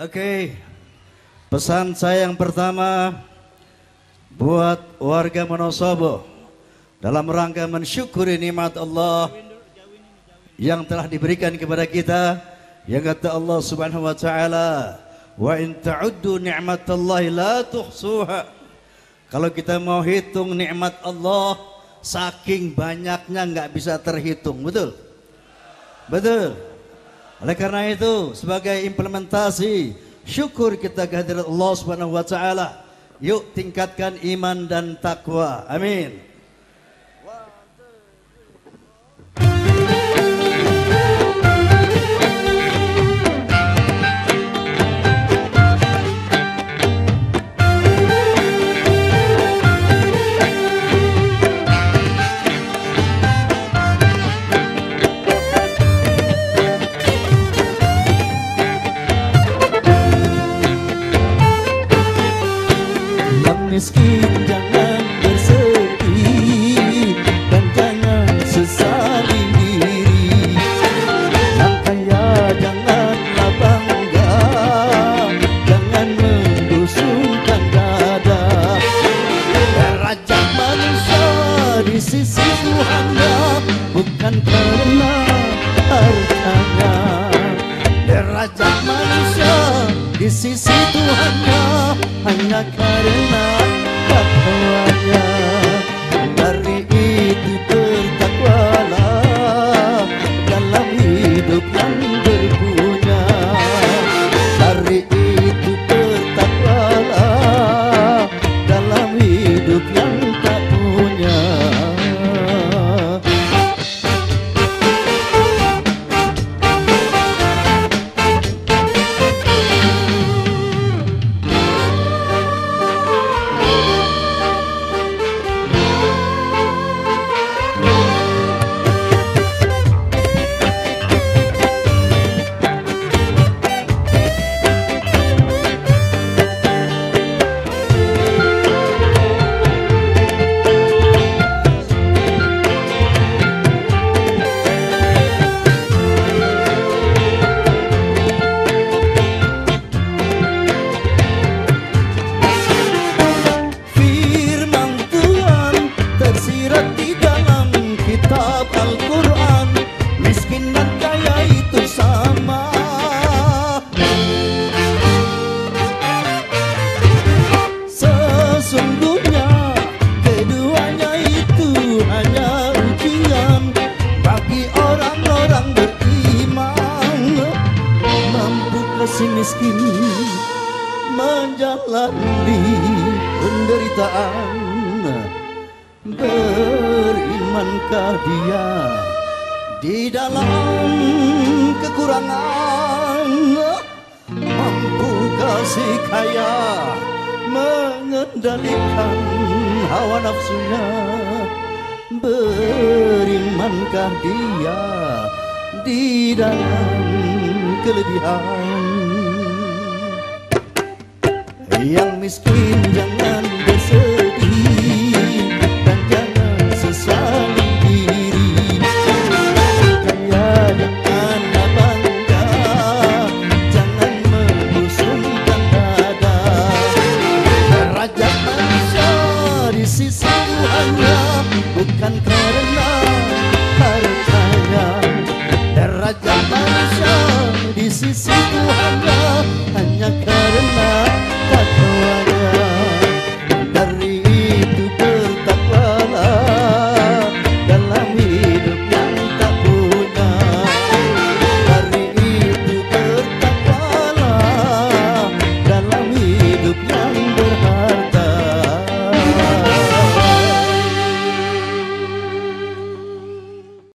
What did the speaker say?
Oke, pesan saya yang pertama buat warga Monosobo dalam rangka mensyukuri nikmat Allah yang telah diberikan kepada kita yang kata Allah Subhanahu wa taala wa in ta'uddu ni'matallahi la tuhsuha. Kalau kita mau hitung nikmat Allah saking banyaknya nggak bisa terhitung betul? Betul oleh karena itu sebagai implementasi syukur kita kehadirat Allah Subhanahu wa taala. Yuk tingkatkan iman dan takwa. Amin miskin jangan bersedih Dan jangan sesali diri. Kaya janganlah bangga Jangan dada. Manusia di sisi Tuhannya sisi Tuhannya hanya karena Então haja kitab Al-Quran Miskin dan kaya itu sama. Sesungguhnya keduanya itu hanya ujian Bagi orang-orang beriman. Mampukah si miskin menjalani penderitaan Berimankah dia di dalam kekurangan. Mampukah si kaya mengendalikan hawa nafsunya. Berimankah dia di dalam kelebihan. Yang miskin jangan bukan